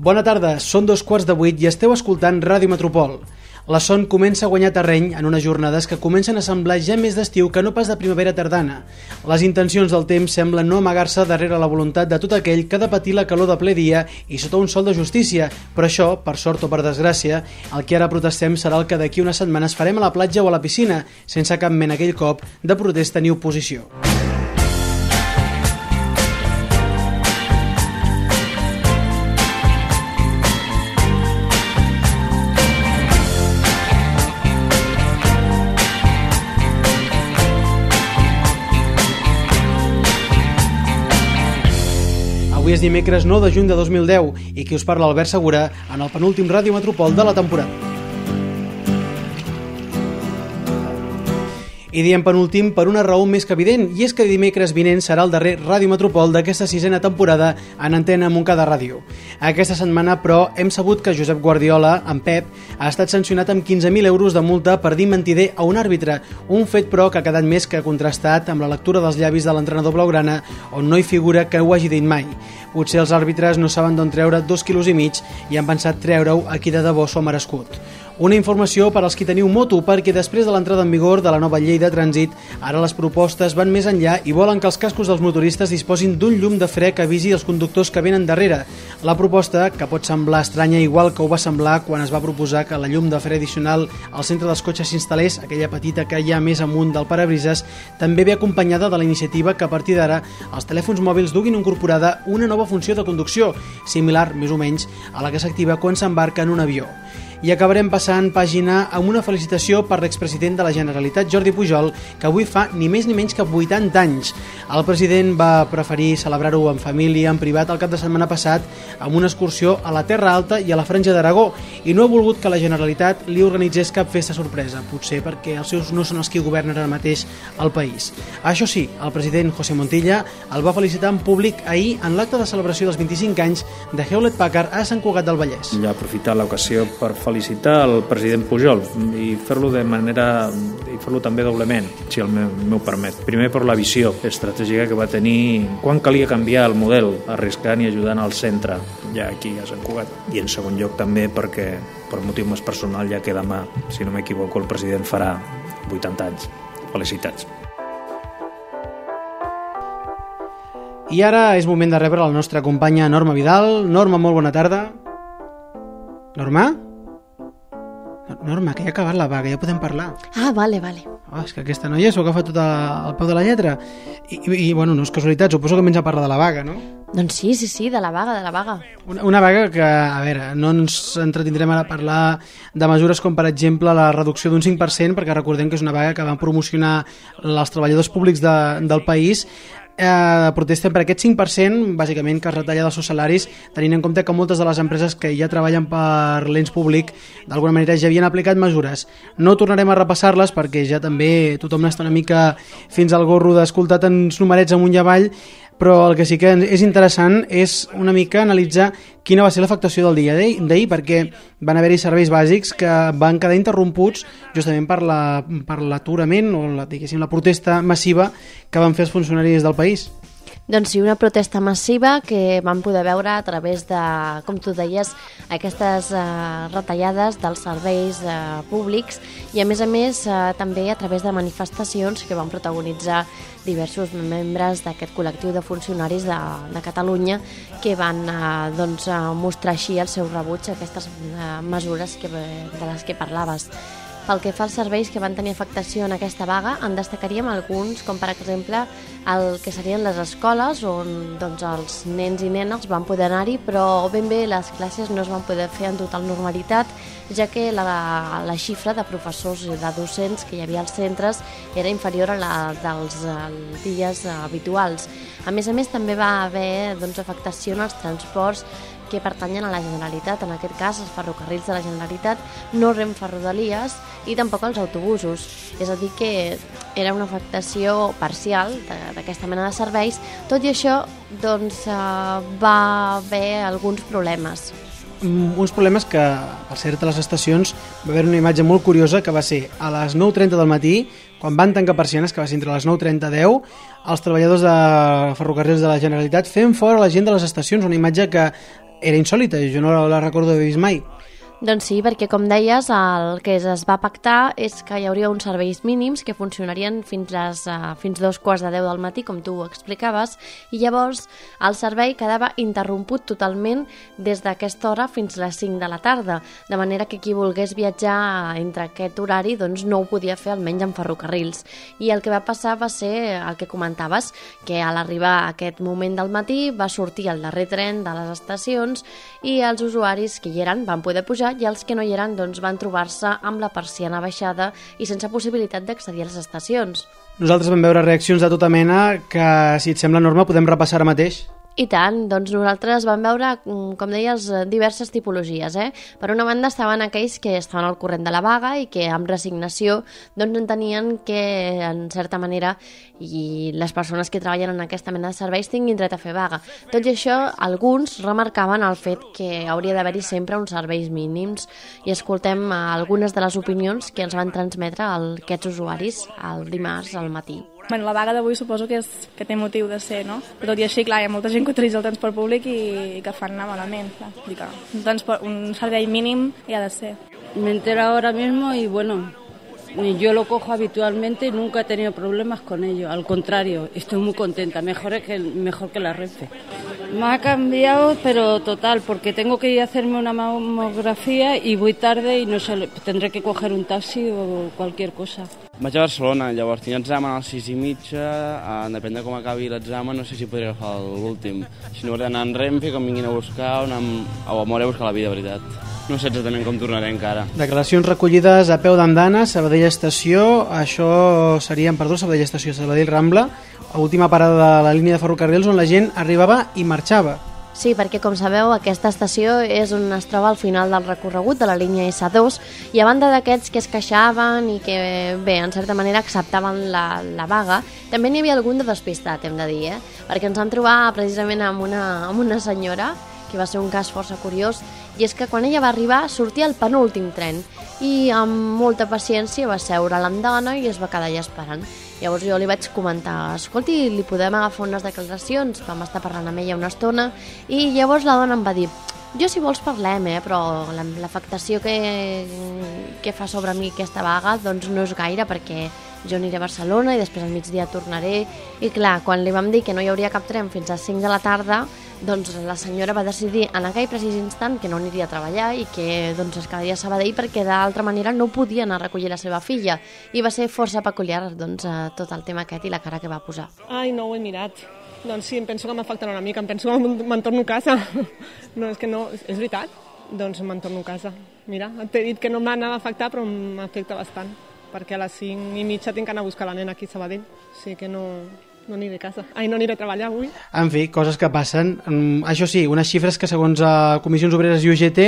Bona tarda, són dos quarts de vuit i esteu escoltant Ràdio Metropol. La son comença a guanyar terreny en unes jornades que comencen a semblar ja més d'estiu que no pas de primavera tardana. Les intencions del temps semblen no amagar-se darrere la voluntat de tot aquell que ha de patir la calor de ple dia i sota un sol de justícia, però això, per sort o per desgràcia, el que ara protestem serà el que d'aquí unes setmanes farem a la platja o a la piscina, sense cap mena aquell cop de protesta ni oposició. Avui és dimecres 9 de juny de 2010 i qui us parla Albert Segura en el penúltim Ràdio Metropol de la temporada. I diem penúltim per una raó més que evident, i és que dimecres vinent serà el darrer Ràdio Metropol d'aquesta sisena temporada en antena Montcada Ràdio. Aquesta setmana, però, hem sabut que Josep Guardiola, en Pep, ha estat sancionat amb 15.000 euros de multa per dir mentider a un àrbitre, un fet, però, que ha quedat més que contrastat amb la lectura dels llavis de l'entrenador blaugrana, on no hi figura que ho hagi dit mai. Potser els àrbitres no saben d'on treure dos quilos i mig i han pensat treure-ho a qui de debò s'ho merescut. Una informació per als qui teniu moto, perquè després de l'entrada en vigor de la nova llei de trànsit, ara les propostes van més enllà i volen que els cascos dels motoristes disposin d'un llum de fre que avisi els conductors que venen darrere. La proposta, que pot semblar estranya igual que ho va semblar quan es va proposar que la llum de fre addicional al centre dels cotxes s'instal·lés, aquella petita que hi ha més amunt del parabrises, també ve acompanyada de la iniciativa que a partir d'ara els telèfons mòbils duguin incorporada una nova funció de conducció, similar, més o menys, a la que s'activa quan s'embarca en un avió i acabarem passant pàgina amb una felicitació per l'expresident de la Generalitat, Jordi Pujol, que avui fa ni més ni menys que 80 anys. El president va preferir celebrar-ho en família, en privat, el cap de setmana passat, amb una excursió a la Terra Alta i a la Franja d'Aragó, i no ha volgut que la Generalitat li organitzés cap festa sorpresa, potser perquè els seus no són els que governen ara mateix el país. Això sí, el president José Montilla el va felicitar en públic ahir en l'acte de celebració dels 25 anys de Hewlett Packard a Sant Cugat del Vallès. Ja aprofitar l'ocasió per felicitar el president Pujol i fer-lo de manera i fer-lo també doblement, si el meu, meu permet. Primer per la visió estratègica que va tenir quan calia canviar el model, arriscant i ajudant al centre, ja aquí a Sant Cugat. I en segon lloc també perquè per motiu més personal, ja que demà, si no m'equivoco, el president farà 80 anys. Felicitats. I ara és moment de rebre la nostra companya Norma Vidal. Norma, molt bona tarda. Norma? Norma, que ja ha acabat la vaga, ja podem parlar. Ah, vale, vale. Oh, és que aquesta noia s'ho agafa tot al peu de la lletra. I, i, I, bueno, no és casualitat, suposo que menys a parlar de la vaga, no? Doncs sí, sí, sí, de la vaga, de la vaga. Una, una vaga que, a veure, no ens entretindrem ara a parlar de mesures com, per exemple, la reducció d'un 5%, perquè recordem que és una vaga que van promocionar els treballadors públics de, del país eh, protesten per aquest 5%, bàsicament que es retalla dels seus salaris, tenint en compte que moltes de les empreses que ja treballen per l'ens públic d'alguna manera ja havien aplicat mesures. No tornarem a repassar-les perquè ja també tothom n'està una mica fins al gorro d'escoltar tants numerets amunt i avall, però el que sí que és interessant és una mica analitzar quina va ser l'afectació del dia d'ahir, perquè van haver-hi serveis bàsics que van quedar interromputs justament per l'aturament la, per o la, la protesta massiva que van fer els funcionaris del país. Doncs sí, una protesta massiva que vam poder veure a través de, com tu deies, aquestes eh, retallades dels serveis eh, públics i a més a més eh, també a través de manifestacions que van protagonitzar diversos membres d'aquest col·lectiu de funcionaris de, de Catalunya que van eh, doncs, mostrar així el seu rebuig a aquestes eh, mesures que, de les que parlaves. Pel que fa als serveis que van tenir afectació en aquesta vaga, en destacaríem alguns, com per exemple el que serien les escoles, on doncs, els nens i nenes van poder anar-hi, però ben bé les classes no es van poder fer en total normalitat, ja que la, la xifra de professors i de docents que hi havia als centres era inferior a la dels dies habituals. A més a més, també va haver doncs, afectació en els transports que pertanyen a la Generalitat, en aquest cas els ferrocarrils de la Generalitat, no Renfe Rodalies i tampoc els autobusos. És a dir, que era una afectació parcial d'aquesta mena de serveis. Tot i això, doncs, eh, va haver alguns problemes mm, uns problemes que, per cert, a les estacions va haver una imatge molt curiosa que va ser a les 9.30 del matí, quan van tancar persianes, que va ser entre les 9.30 i 10, els treballadors de ferrocarrils de la Generalitat fent fora la gent de les estacions, una imatge que era insòlita, jo no la recordo haver vist mai. Doncs sí, perquè com deies, el que es va pactar és que hi hauria uns serveis mínims que funcionarien fins, les, uh, fins dos quarts de deu del matí, com tu ho explicaves, i llavors el servei quedava interromput totalment des d'aquesta hora fins les 5 de la tarda, de manera que qui volgués viatjar entre aquest horari doncs no ho podia fer almenys en ferrocarrils. I el que va passar va ser el que comentaves, que a l'arribar a aquest moment del matí va sortir el darrer tren de les estacions i els usuaris que hi eren van poder pujar i els que no hi eren doncs, van trobar-se amb la persiana baixada i sense possibilitat d'accedir a les estacions. Nosaltres vam veure reaccions de tota mena que, si et sembla, Norma, podem repassar ara mateix. I tant, doncs nosaltres vam veure, mm, com deies, diverses tipologies. Eh? Per una banda estaven aquells que estaven al corrent de la vaga i que amb resignació doncs, entenien que, en certa manera, i les persones que treballen en aquesta mena de serveis tinguin dret a fer vaga. Tot i això, alguns remarcaven el fet que hauria d'haver-hi sempre uns serveis mínims i escoltem algunes de les opinions que ens van transmetre aquests usuaris el dimarts al matí. Bueno, la vaga d'avui suposo que, és, que té motiu de ser, no? Però tot i així, clar, hi ha molta gent que utilitza el transport públic i, i que fan anar malament, clar. Dir que un, transport, un servei mínim hi ha de ser. Me entero ahora mismo y bueno, yo lo cojo habitualmente y nunca he tenido problemas con ello. Al contrario, estoy muy contenta, mejor que, mejor que la Renfe. Me ha cambiado, pero total, porque tengo que ir a hacerme una mamografía y voy tarde y no sé, tendré que coger un taxi o cualquier cosa. Vaig a Barcelona, llavors tinc examen a les 6 i mitja, eh, depèn de com acabi l'examen, no sé si podré agafar l'últim. Si no, hauré d'anar en Renfe, com vinguin a buscar, o, anar o m'hauré a buscar la vida, veritat. No sé exactament com tornaré encara. Declaracions recollides a peu d'andana, Sabadell Estació, això serien, perdó, Sabadell Estació, Sabadell Rambla, a última parada de la línia de ferrocarrils on la gent arribava i marxava. Sí, perquè com sabeu aquesta estació és on es troba al final del recorregut de la línia S2 i a banda d'aquests que es queixaven i que bé, en certa manera acceptaven la, la vaga, també n'hi havia algun de despistat, hem de dir, eh? perquè ens vam trobar precisament amb una, amb una senyora que va ser un cas força curiós i és que quan ella va arribar sortia el penúltim tren i amb molta paciència va seure a l'andana i es va quedar allà esperant. Llavors jo li vaig comentar, escolti, li podem agafar unes declaracions? Vam estar parlant amb ella una estona i llavors la dona em va dir, jo si vols parlem, eh, però l'afectació que, que fa sobre mi aquesta vaga doncs no és gaire perquè jo aniré a Barcelona i després al migdia tornaré i clar, quan li vam dir que no hi hauria cap tren fins a 5 de la tarda doncs la senyora va decidir en aquell precís instant que no aniria a treballar i que doncs, es quedaria a Sabadell perquè d'altra manera no podia anar a recollir la seva filla i va ser força peculiar doncs, tot el tema aquest i la cara que va posar. Ai, no ho he mirat. Doncs sí, em penso que m'afectarà una mica, em penso que me'n torno a casa. No, és que no, és veritat. Doncs me'n torno a casa. Mira, t'he dit que no m'anava a afectar, però m'afecta bastant, perquè a les 5 i mitja tinc que anar a buscar la nena aquí a Sabadell. O sigui que no, no aniré a casa. Ai, no aniré a treballar avui. En fi, coses que passen. Mm, Això sí, unes xifres que segons a Comissions Obreres i UGT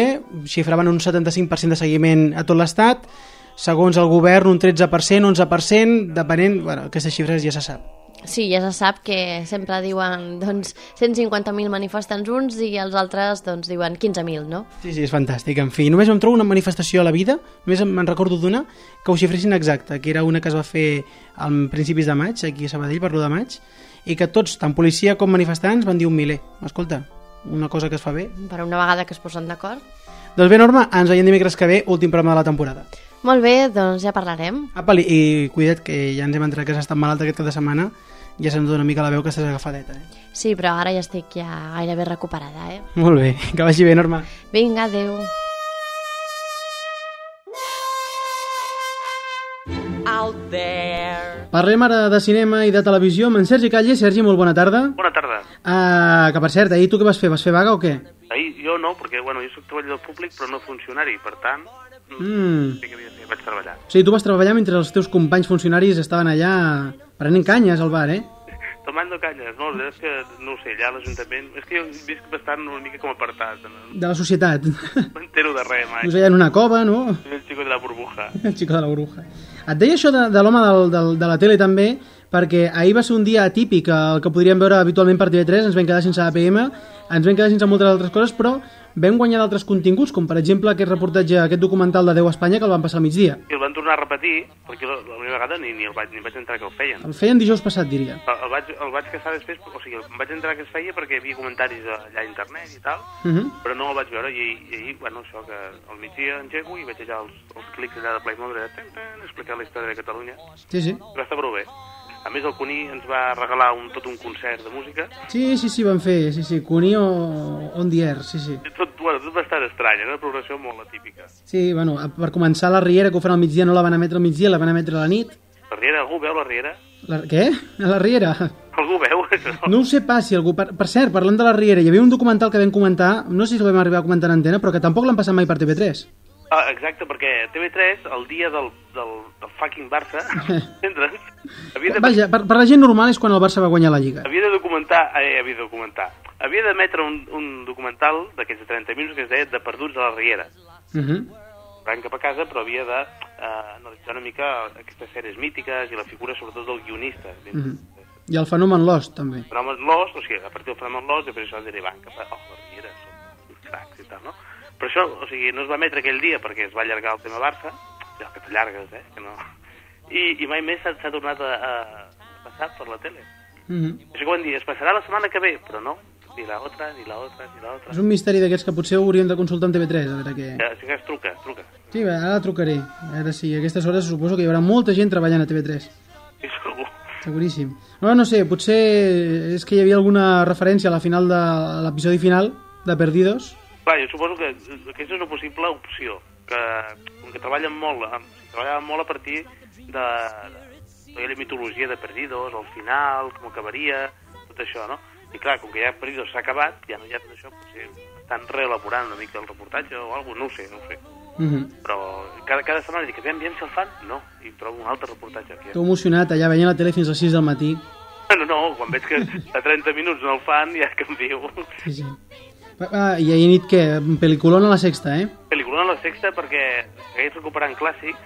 xifraven un 75% de seguiment a tot l'Estat, segons el govern un 13%, 11%, depenent... Bueno, aquestes xifres ja se sap. Sí, ja se sap que sempre diuen doncs, 150.000 manifestants uns i els altres doncs, diuen 15.000, no? Sí, sí, és fantàstic. En fi, només em trobo una manifestació a la vida, només me'n recordo d'una, que ho xifressin exacte, que era una que es va fer al principis de maig, aquí a Sabadell, per l'1 de maig, i que tots, tant policia com manifestants, van dir un miler. Escolta, una cosa que es fa bé. Per una vegada que es posen d'acord. Doncs bé, Norma, ens veiem dimecres que ve, últim programa de la temporada. Molt bé, doncs ja parlarem. Apa, i, i cuida't, que ja ens hem entrat que has estat malalt aquest cap de setmana, ja se'ns dona una mica la veu que estàs agafadeta, eh? Sí, però ara ja estic ja gairebé recuperada, eh? Molt bé, que vagi bé, Norma. Vinga, adeu. Out there. Parlem ara de cinema i de televisió amb en Sergi Calle. Sergi, molt bona tarda. Bona tarda. Uh, que per cert, ahir tu què vas fer? Vas fer vaga o què? Ahir jo no, perquè bueno, jo soc treballador públic però no funcionari, per tant, Mm. sí que vaig treballar. O sigui, tu vas treballar mentre els teus companys funcionaris estaven allà prenent canyes al bar, eh? Tomando canyes, no? És que, no sé, allà a l'Ajuntament... És que jo visc bastant una mica com apartat. No De la societat. m'entero de res, mai. Us allà en una cova, no? El chico de la burbuja. El xico de la bruja. Et deia això de, de l'home del, del, de la tele també, perquè ahir va ser un dia atípic, el que podríem veure habitualment per TV3, ens vam quedar sense APM, ens vam quedar sense moltes altres coses, però vam guanyar d'altres continguts, com per exemple aquest reportatge, aquest documental de Déu Espanya que el van passar al migdia. I el van tornar a repetir, perquè la, la primera vegada ni, ni, el vaig, ni vaig entrar que el feien. El feien dijous passat, diria. El, el, vaig, el vaig caçar després, o sigui, em vaig entrar que es feia perquè hi havia comentaris allà a internet i tal, Uh -huh. però no el vaig veure i, i ahir, bueno, això, que al migdia engego i veig allà els, els clics allà de ten, explicant la història de Catalunya. Sí, sí. Va estar prou bé. A més, el Cuní ens va regalar un, tot un concert de música. Sí, sí, sí, van fer, sí, sí, Cuní o On the Air, sí, sí. Tot, bueno, tot bastant estrany, era una progressió molt atípica. Sí, bueno, per començar la Riera, que ho fan al migdia, no la van emetre al migdia, la van emetre a la nit. La Riera, algú veu la Riera? La, què? A la Riera? Algú veu això? No ho sé pas si algú... Per, per cert, parlant de la Riera, hi havia un documental que vam comentar, no sé si el vam arribar a comentar en antena, però que tampoc l'han passat mai per TV3. Ah, exacte, perquè TV3, el dia del, del, del fucking Barça, entendre's? Havia de, Vaja, per, per la gent normal és quan el Barça va guanyar la Lliga. havia de documentar, eh, havia de documentar, havia d'emetre un, un documental d'aquests de 30 minuts que es deia De perduts a la Riera. Uh -huh. Van cap a casa, però havia de eh, analitzar una mica aquestes sèries mítiques i la figura, sobretot, del guionista. Uh -huh. I el fenomen Lost, també. Fenomen Lost, o sigui, a partir del fenomen Lost, després això derivar cap a... Oh, la Riera, són cracs i tal, no? Però això, o sigui, no es va emetre aquell dia perquè es va allargar el tema Barça, ja que t'allargues, eh, que no... I, i mai més s'ha tornat a, a passar per la tele. Uh -huh. Això que van dir, es passarà la setmana que ve, però no, ni la otra, ni la otra, ni la otra. És un misteri d'aquests que potser hauríem de consultar amb TV3, a veure què... Ja, sí que es truca, truca. Sí, va, ara trucaré. A veure si a aquestes hores suposo que hi haurà molta gent treballant a TV3. Sí, segur. Seguríssim. No, no sé, potser és que hi havia alguna referència a la final de l'episodi final de Perdidos. Clar, jo suposo que aquesta és una possible opció, que com que treballen molt, amb- treballaven molt a partir de, de aquella mitologia de Perdidos, al final, com acabaria, tot això, no? I clar, com que ja Perdidos s'ha acabat, ja no hi ha tot això, potser estan reelaborant una mica el reportatge o alguna no ho sé, no ho sé. Uh -huh. Però cada, cada setmana dic, aviam, aviam si el fan, no, i trobo un altre reportatge aquí. Tu emocionat allà veient la tele fins a les 6 del matí. No, no, quan veig que a 30 minuts no el fan, ja canvio. Sí, sí. Ah, I ahir nit què? Pel·liculona a la sexta, eh? Pel·lícula a la sexta perquè segueix recuperant clàssics.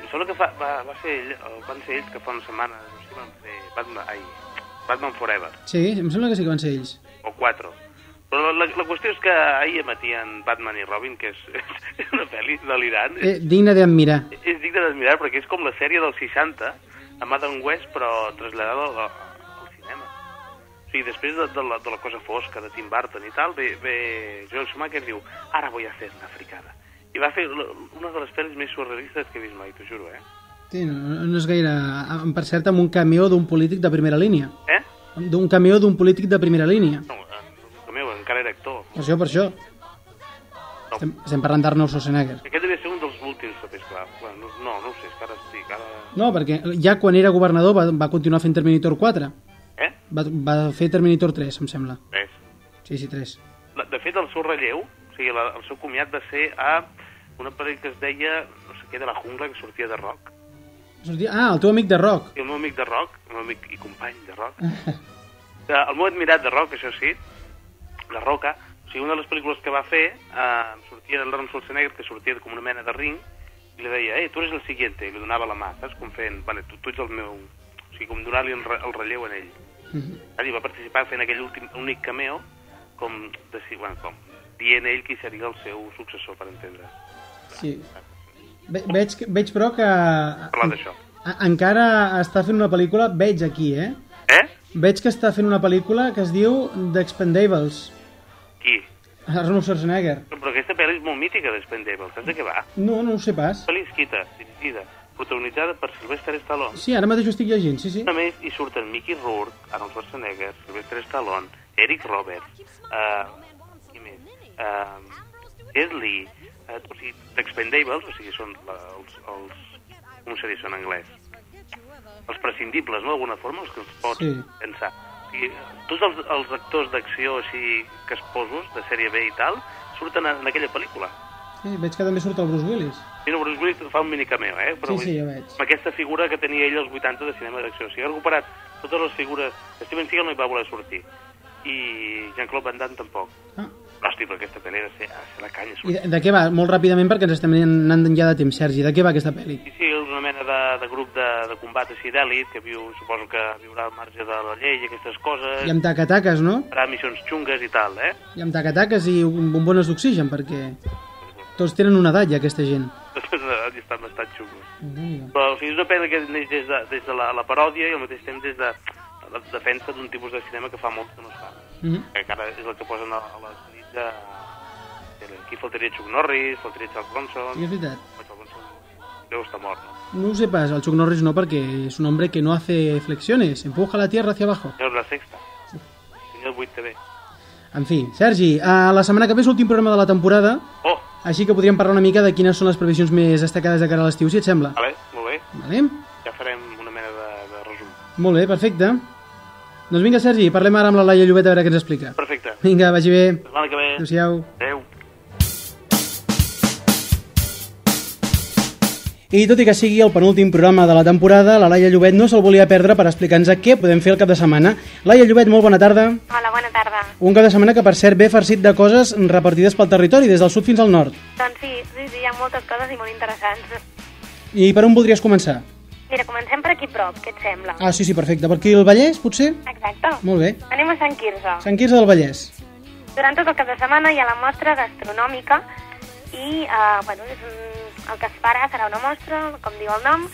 Em sembla que fa, va, va ser ell, van ser ells que fa una setmana, no sé van fer Batman, ai, Batman Forever, Sí, em sembla que sí que van ser ells. o 4. Però la, la qüestió és que ahir emetien Batman i Robin, que és, és una pel·li delirant. Eh, digne d'admirar. És digne d'admirar perquè és com la sèrie dels 60, amb Adam West, però traslladada. Sigui, després de, de, la, de la cosa fosca de Tim Burton i tal, ve, ve Joel Schumacher i diu ara a hacer una fricada. I va fer una de les pel·lis més surrealistes que he vist mai, t'ho juro, eh? Sí, no, no és gaire... Per cert, amb un cameo d'un polític de primera línia. Eh? D'un cameo d'un polític de primera línia. No, el meu encara era actor. Per això, per això. Estem, estem parlant d'Arnold Schwarzenegger. Aquest devia ser un dels últims papers, clar. Bueno, no, no, no ho sé, és que ara estic, ara... No, perquè ja quan era governador va, va continuar fent Terminator 4. Eh? Va, va fer Terminator 3, em sembla. Res. Sí, sí, 3. La- De fet, el seu relleu, o sigui, la, el seu comiat va ser a una pel·li que es deia, no sé què, de la jungla, que sortia de rock. Sortia- Ah, el teu amic de rock. I el meu amic de rock, el meu amic i company de rock, el meu admirat de rock, això sí, La Roca, o sigui, una de les pel·lícules que va fer, eh, sortia l'Arnold Schwarzenegger, que sortia com una mena de ring, i li deia, eh, tu eres el siguiente, i li donava la mà, saps? Com fent, vale, tu, tu ets el meu... O sigui, com donar-li el, el relleu a ell. És a dir, va participar fent aquell últim, únic cameo, com, de, bueno, com dient ell qui seria el seu successor, per entendre. Sí. Ve, veig, veig però que Parlar d'això. a- encara està fent una pel·lícula, veig aquí, eh? Eh? Veig que està fent una pel·lícula que es diu The Expendables. Qui? Arnold Schwarzenegger. Però aquesta pel·li és molt mítica d'Expendables, saps de què va? No, no ho sé pas. Pel·li esquita, dirigida, protagonitzada per Sylvester Stallone. Sí, ara mateix ho estic llegint, sí, sí. A més, hi surten Mickey Rourke, Arnold Schwarzenegger, Sylvester Stallone, Eric Roberts, uh, qui més? Uh, Jet Li, uh, o sigui, d'Expendables, o sigui, són la, els, els... Com se diu en anglès? Els prescindibles, no?, d'alguna forma, els que els pots Sí. pensar. O sigui, tots els, els actors d'acció així casposos, de sèrie B i tal, surten en, en aquella pel·lícula. sí. Veig que també surt el Bruce Willis. No, Bruce Willis fa un minicameo, eh? Sí, sí, ja veig. amb aquesta figura que tenia ell als 80 de cinema d'acció. O sigui, ha recuperat totes les figures... Steven Seagal no hi va voler sortir. I Jean-Claude Van Damme tampoc. Ah. Hosti, però aquesta pel·li ha de ser, ha de ser la canya. I de, de què va? Molt ràpidament, perquè ens estem anant ja de temps, Sergi. De què va aquesta pel·li? Sí, sí, és una mena de, de grup de, de combat així d'èlit, que viu, suposo que viurà al marge de la llei i aquestes coses, I amb tacataques, no? farà missions xungues i tal, eh? I amb tacataques i bombones d'oxigen, perquè tots tenen una edat ja, aquesta gent. I estan bastant xungos. Mm. Però o sigui, és una pel·li que neix des de, des de la, la paròdia i al mateix temps des de la defensa d'un tipus de cinema que fa molt que no es fa. Mhm. Que encara és el que posen a, a les nits de... Aquí faltaria Chuck Norris, faltaria Charles Bronson... Sí, és veritat. Però Charles Bronson deu estar mort, no? No ho sé pas, el Chuck Norris no, perquè és un hombre que no hace flexiones, empuja la tierra hacia abajo. Senyor La Sexta. Senyor 8 TV. En fi, Sergi, a la setmana que ve és l'últim programa de la temporada, Oh, així que podríem parlar una mica de quines són les previsions més destacades de cara a l'estiu, si et sembla. vale, molt bé. Vale? Ja farem una mena de, de resum. Molt bé, perfecte. Doncs vinga, Sergi, parlem ara amb la Laia Llobet a veure què ens explica. Perfecte. Vinga, vagi bé. Setmana que ve. Adéu-siau. Adéu. I tot i que sigui el penúltim programa de la temporada, la Laia Llobet no se'l volia perdre per explicar-nos què podem fer el cap de setmana. Laia Llobet, molt bona tarda. Hola, bona tarda. Un cap de setmana que, per cert, ve farcit de coses repartides pel territori, des del sud fins al nord. Doncs sí, sí, sí, hi ha moltes coses i molt interessants. I per on voldries començar? Mira, comencem per aquí prop, què et sembla? Ah, sí, sí, perfecte. Per aquí el Vallès, potser? Exacte. Molt bé. Anem a Sant Quirze. Sant Quirze del Vallès. Durant tot el cap de setmana hi ha la mostra gastronòmica i, eh, bueno, és un, el que es farà serà una mostra, com diu el nom,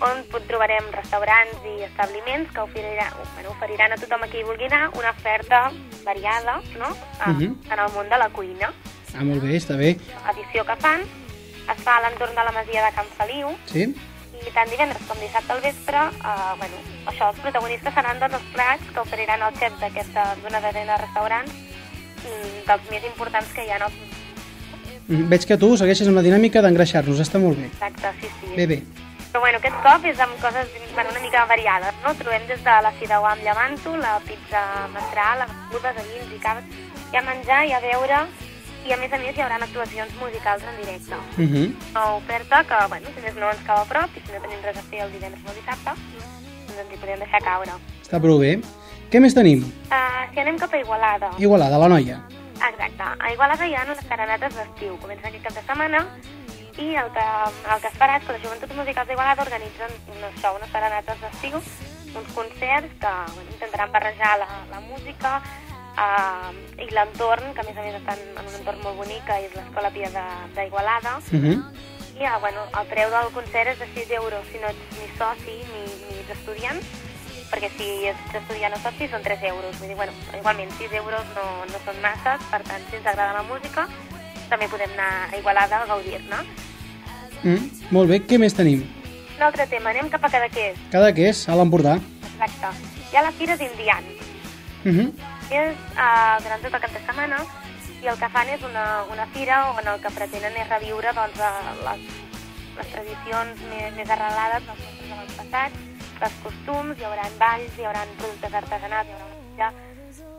on trobarem restaurants i establiments que oferiran, bueno, oferiran a tothom a qui vulgui anar una oferta variada, no?, eh, Mhm. en el món de la cuina. Ah, molt bé, està bé. Edició que fan es fa a l'entorn de la masia de Can Feliu, Sí? i tant divendres com dissabte al vespre, eh, bueno, això, els protagonistes seran doncs, els plats que oferiran el xef d'aquesta d'una desena de restaurants dels més importants que hi ha. No? Mm, Veig que tu segueixes amb la dinàmica d'engreixar-nos, està molt bé. Exacte, sí, sí. Bé, bé. Però bueno, aquest cop és amb coses bueno, una mica variades, no? Trobem des de la fideuà amb llevanto, la pizza mestral, les begudes, vins i caves. Hi ha menjar, hi ha beure, i a més a més hi haurà actuacions musicals en directe. Uh -huh. Una oferta que, bueno, si més no ens cau a prop i si no tenim res a fer el divendres o el dissabte, doncs ens hi podem deixar caure. Està prou bé. Què més tenim? Uh, si anem cap a Igualada, Igualada, la noia. exacte, a Igualada hi ha unes serenates d'estiu, comencen aquest cap de setmana, i el que, el que es farà és que les joventuts musicals d'Igualada organitzen una, això, unes serenates d'estiu, uns concerts que intentaran barrejar la, la música uh, i l'entorn, que a més a més estan en un entorn molt bonic, que és l'Escola Pia de- d'Igualada, Uh -huh. i ah, bueno, el preu del concert és de 6 euros si no ets ni soci ni, ni ets estudiant, perquè si ets estudiant o soci són 3 euros. Vull dir, bueno, igualment 6 euros no, no són masses, per tant, si ens agrada la música, també podem anar a Igualada a gaudir-ne. Mm, molt bé, què més tenim? Un altre tema, anem cap a Cadaqués. Cada que és a l'Empordà. Exacte. Hi ha la Fira d'Indians. Uh -huh. És uh, durant tot el cap de setmana i el que fan és una, una fira on el que pretenen és reviure doncs, eh, les, les tradicions més, més arrelades dels nostres avantpassats, dels costums, hi haurà balls, hi haurà productes artesanals, hi haurà menjar,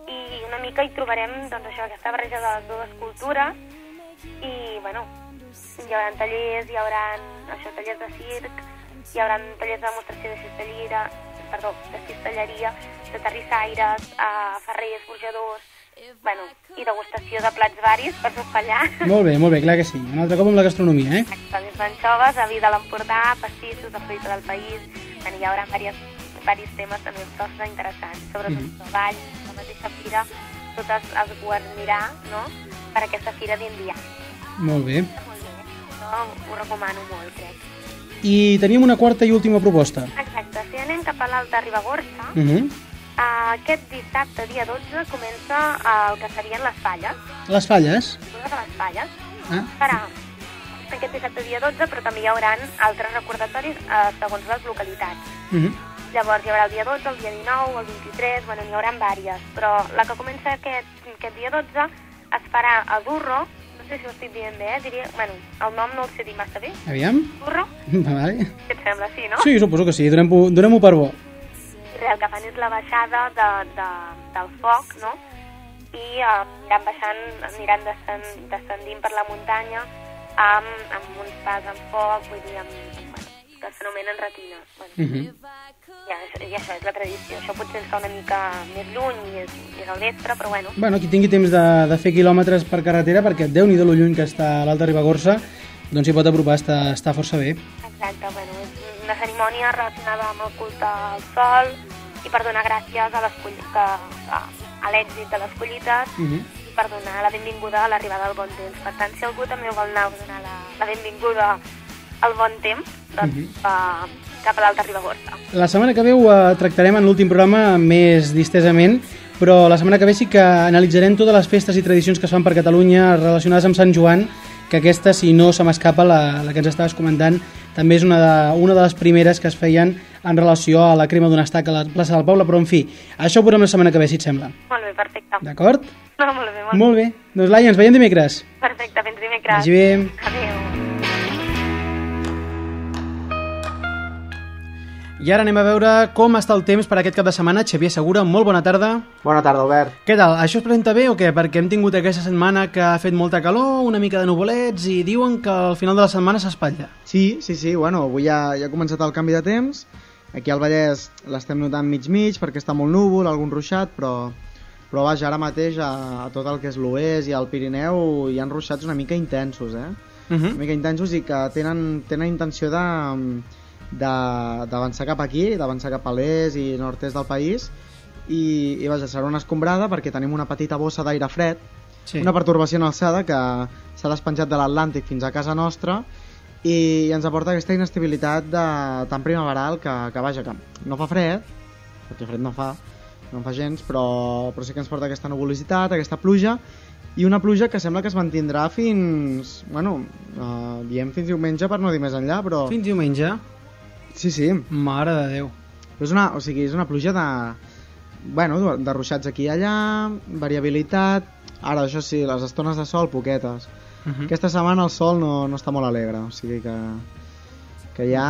i una mica hi trobarem doncs, això, aquesta barreja de les dues cultures i, bueno, hi haurà tallers, hi haurà això, tallers de circ, hi haurà tallers de demostració de cistellera, perdó, de cistelleria, de terrissaires, uh, ferrers, forjadors, bueno, i degustació de plats varis per sofallar. Molt bé, molt bé, clar que sí. Un altre cop amb la gastronomia, eh? Des d'anxoves, a vi de l'Empordà, pastissos de fruita del país, bueno, hi haurà diversos, diversos temes també força interessants, sobretot Mhm. el ball, la mateixa fira, tot es, es guarnirà, no?, per aquesta fira d'Indià. Molt bé. Ho recomano molt, crec. I teníem una quarta i última proposta. Exacte, si anem cap a l'Alta Ribagorça, Uh -huh. Uh, aquest dissabte, dia 12, comença uh, el que serien les falles, Les falles. les falles. Ah. Farà aquest dissabte, dia 12, però també hi haurà altres recordatoris uh, segons les localitats. Uh -huh. Llavors hi haurà el dia 12, el dia 19, el 23, bueno, n'hi haurà diverses, però la que comença aquest, aquest dia 12 es farà a Durro, sé si ho estic dient bé, eh? diria, bueno, el nom no el sé dir massa bé, Aviam. Durro, Vale. què et sembla, sí, no? Sí, suposo que sí. Donem-ho donem per bo. I el que fan és la baixada de, de, del foc, no? I eh, aniran baixant, aniran descend, descendint per la muntanya amb, amb uns pas en foc, vull dir, amb, que s'anomenen retines. Bueno, Mhm. ja, és- ja això és la tradició. Això potser ens fa una mica més lluny i és, i és al vespre, però bueno, Bueno, qui tingui temps de, de fer quilòmetres per carretera, perquè déu nhi lo lluny que està a l'Alta Ribagorça, doncs s'hi pot apropar, està, està força bé. exacte, bueno, és una cerimònia relacionada amb el culte al sol i per donar gràcies a, les que, a, a l'èxit de les collites Mhm. i per donar la benvinguda a l'arribada del bon temps. Per tant, si algú també vol anar a donar la, la benvinguda al bon temps, doncs Mhm. va cap a l'Alta Ribagorça. La setmana que ve ho eh, tractarem en l'últim programa més distesament, però la setmana que ve sí que analitzarem totes les festes i tradicions que es fan per Catalunya relacionades amb Sant Joan, que aquesta, si no se m'escapa, la, la que ens estaves comentant, també és una de, una de les primeres que es feien en relació a la crema d'un estac a la plaça del Poble, però en fi, això ho veurem la setmana que ve, si et sembla. Molt bé, perfecte. D'acord? No, molt bé, molt, Molt bé. Doncs Laia, ens veiem dimecres. Perfecte, fins dimecres. Vagi bé. Adéu. I ara anem a veure com està el temps per aquest cap de setmana. Xavier Segura, molt bona tarda. Bona tarda, Albert. Què tal? Això es presenta bé o què? Perquè hem tingut aquesta setmana que ha fet molta calor, una mica de nuvolets i diuen que al final de la setmana s'espatlla. Sí, sí, sí, bueno, avui ja, ja ha començat el canvi de temps. Aquí al Vallès l'estem notant mig-mig perquè està molt núvol, algun ruixat, però, però vaja, ara mateix a, a tot el que és l'Oest i al Pirineu hi han ruixats una mica intensos, eh? Uh -huh. Una mica intensos i que tenen, tenen intenció de de- d'avançar cap aquí, d'avançar cap a l'est i nord-est del país i, i vaja, serà una escombrada perquè tenim una petita bossa d'aire fred Sí. una pertorbació en alçada que s'ha despenjat de l'Atlàntic fins a casa nostra i ens aporta aquesta inestabilitat de, tan primaveral que, que vaja, que no fa fred perquè fred no fa no en fa gens, però, però sí que ens porta aquesta nuvolositat, aquesta pluja i una pluja que sembla que es mantindrà fins, bueno, uh, diem fins diumenge per no dir més enllà, però... Fins diumenge? Sí, sí. Mare de Déu. Però és una, o sigui, és una pluja de, bueno, de, de ruixats aquí i allà, variabilitat, ara això sí, les estones de sol poquetes. Uh -huh. Aquesta setmana el sol no, no està molt alegre, o sigui que, que ja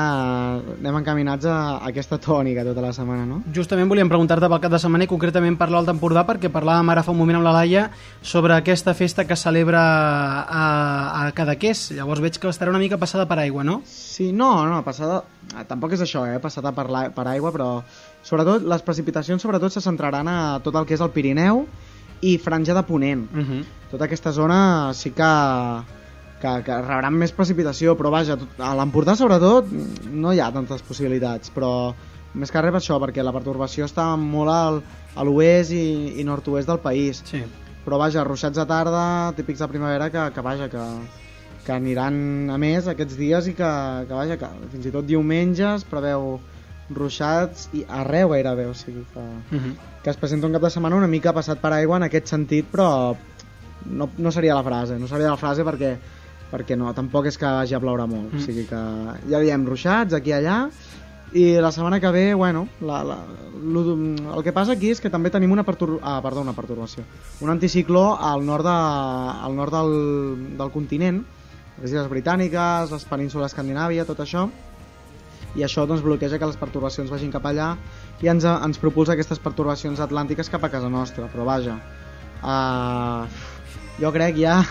anem encaminats a, aquesta tònica tota la setmana, no? Justament volíem preguntar-te pel cap de setmana i concretament per l'Alt Empordà perquè parlàvem ara fa un moment amb la Laia sobre aquesta festa que celebra a, a Cadaqués. Llavors veig que estarà una mica passada per aigua, no? Sí, no, no, passada... ah, Tampoc és això, eh, passada per, la, per aigua, però sobretot les precipitacions sobretot se centraran a tot el que és el Pirineu i franja de Ponent. Uh -huh. Tota aquesta zona sí que, que, que rebran més precipitació, però vaja, a l'Empordà sobretot no hi ha tantes possibilitats, però més que res per això, perquè la pertorbació està molt al, a l'oest i, i nord-oest del país. Sí. Però vaja, ruixats de tarda, típics de primavera, que, que vaja, que, que aniran a més aquests dies i que, que vaja, que fins i tot diumenges preveu ruixats i arreu gairebé, o sigui que, Uh -huh. que es presenta un cap de setmana una mica passat per aigua en aquest sentit, però no, no seria la frase, no seria la frase perquè perquè no, tampoc és que hagi a ploure molt, Mm. o sigui que ja diem ruixats aquí i allà. I la setmana que ve, bueno, la, la, lo, el que passa aquí és que també tenim una, pertur ah, perdó, una perturbació, un anticicló al nord, de, al nord del, del continent, les Illes Britàniques, les penínsules Escandinàvia, tot això, i això doncs, bloqueja que les perturbacions vagin cap allà i ens, ens propulsa aquestes perturbacions atlàntiques cap a casa nostra, però vaja, uh, jo crec ja,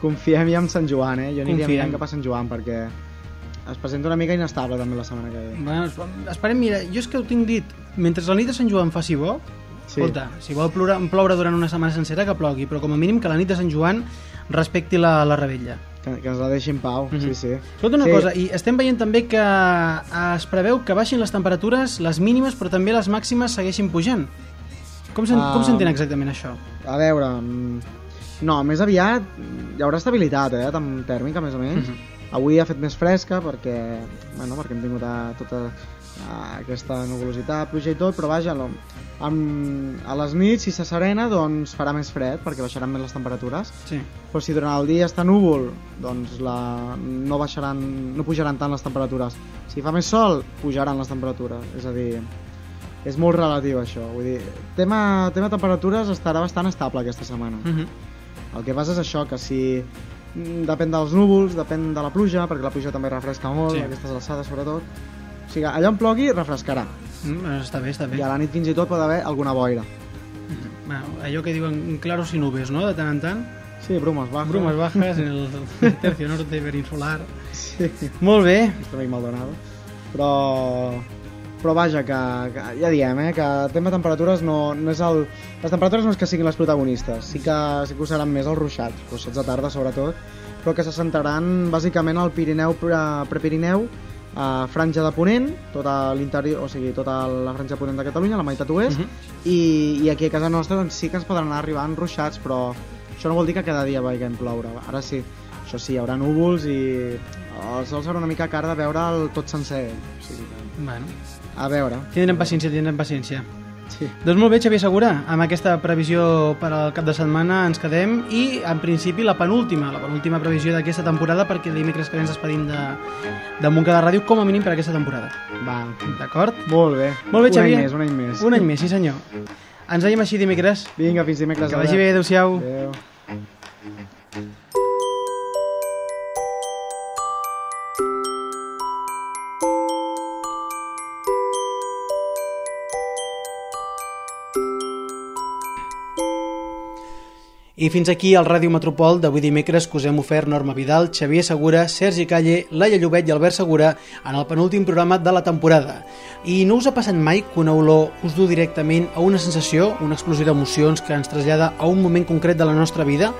confiem ja en Sant Joan, eh? jo aniria Confiem. mirant cap a Sant Joan perquè es presenta una mica inestable també la setmana que ve. Bueno, es- esperem, mira, jo és que ho tinc dit, mentre la nit de Sant Joan faci bo, Sí. escolta, si vol ploure, ploure durant una setmana sencera, que plogui, però com a mínim que la nit de Sant Joan respecti la, la rebella. Que, que ens la deixi en pau, Mhm. sí, sí. Escolta una sí. cosa, i estem veient també que eh, es preveu que baixin les temperatures, les mínimes, però també les màximes segueixin pujant. Com Ah. com s'entén exactament això? A veure, mm, no, més aviat hi haurà estabilitat, eh, tam- tèrmica més o menys. Mhm. Avui ha fet més fresca perquè, bueno, perquè hem tingut a, tota a, aquesta nuvolositat, pluja i tot, però vaja, no, amb, a les nits, si se serena, doncs farà més fred perquè baixaran més les temperatures. Sí. Però si durant el dia està núvol, doncs la, no, baixaran, no pujaran tant les temperatures. Si fa més sol, pujaran les temperatures. És a dir, és molt relatiu això. Vull dir, tema, tema temperatures estarà bastant estable aquesta setmana. Uh -huh. El que passa és això, que si mm, depèn dels núvols, depèn de la pluja, perquè la pluja també refresca molt, Sí. aquestes alçades sobretot. O sigui, allà on plogui, refrescarà. Mm, està bé, està bé. I a la nit fins i tot pot haver alguna boira. Bueno, allò que diuen claros i nubes, no?, de tant en tant. Sí, brumes bajas. Brumes bajas en el tercio norte peninsular. Sí. Molt bé. Està ben Maldonado. però però vaja, que, que ja diem, eh, que el tema de temperatures no, no és el... Les temperatures no és que siguin les protagonistes, sí que, sí que ho seran més els ruixats, ruixats de tarda sobretot, però que se centraran bàsicament al Pirineu, pre, Prepirineu, a franja de Ponent, tota l'interior, o sigui, tota la franja de Ponent de Catalunya, la meitat oest, uh -huh. i, i aquí a casa nostra doncs, sí que ens podran anar arribant ruixats, però això no vol dir que cada dia vagin ploure. Ara sí, això sí, hi haurà núvols i el sol serà una mica car de veure el tot sencer. O sigui que... Bueno. A veure. Tindrem paciència, tindrem paciència. Sí. Doncs molt bé, Xavier Segura, amb aquesta previsió per al cap de setmana ens quedem i, en principi, la penúltima, la penúltima previsió d'aquesta temporada perquè dimecres que ve ens despedim de, de Montcada Ràdio, com a mínim per aquesta temporada. Va. D'acord? Molt bé. Molt bé, Xavier. Un any més, un any més. Un any més, sí senyor. Ens veiem així dimecres. Vinga, fins dimecres. Que vagi bé, adeu-siau. Adéu. I fins aquí el Ràdio Metropol d'avui dimecres que us hem ofert Norma Vidal, Xavier Segura, Sergi Calle, Laia Llobet i Albert Segura en el penúltim programa de la temporada. I no us ha passat mai que una olor us du directament a una sensació, una explosió d'emocions que ens trasllada a un moment concret de la nostra vida?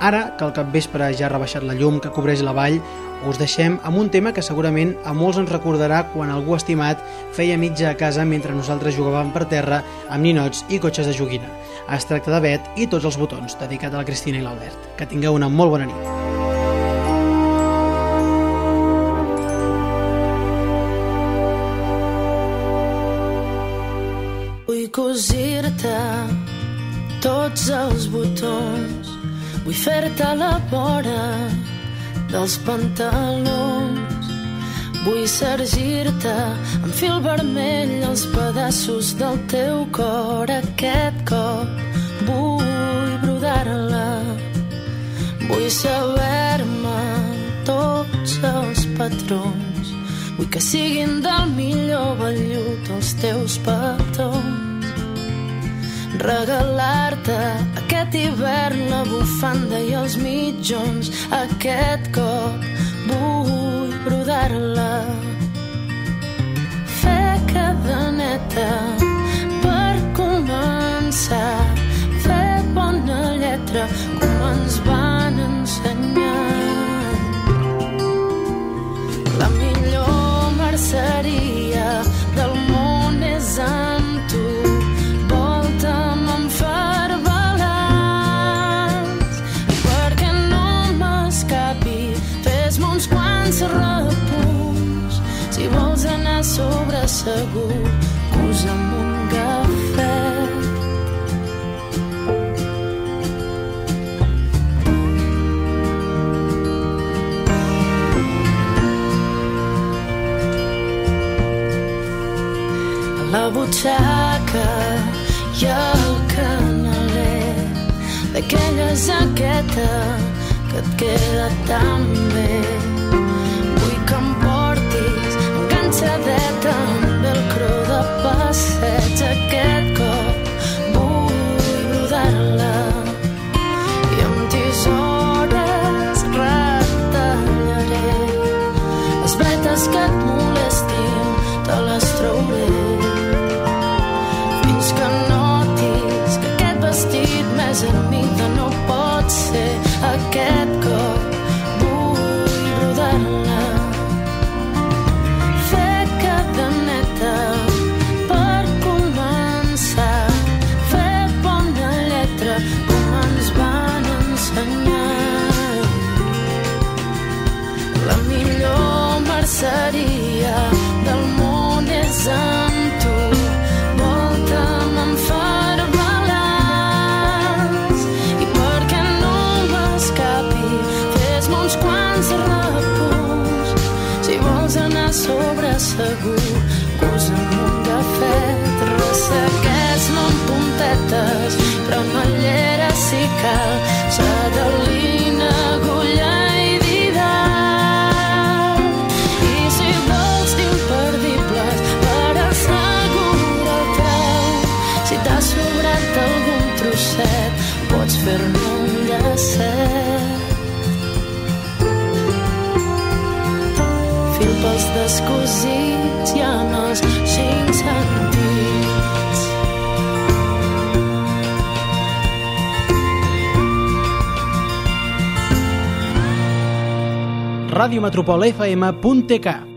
Ara, que el capvespre ja ha rebaixat la llum que cobreix la vall, us deixem amb un tema que segurament a molts ens recordarà quan algú estimat feia mitja a casa mentre nosaltres jugàvem per terra amb ninots i cotxes de joguina. Es tracta de Bet i tots els botons, dedicat a la Cristina i l'Albert. Que tingueu una molt bona nit. Vull cosir-te tots els botons, vull fer-te la vora dels pantalons. Vull sergir-te amb fil vermell els pedaços del teu cor aquest cop. Vull brodar-la, vull saber-me tots els patrons. Vull que siguin del millor vellut els teus petons regalar-te aquest hivern la bufanda i els mitjons aquest cop vull brodar-la. Fer cadeneta per butxaca i el canaler d'aquella jaqueta que et queda tan bé. Sobre pels descosits i en els cinc sentits. radiometropolfm.tk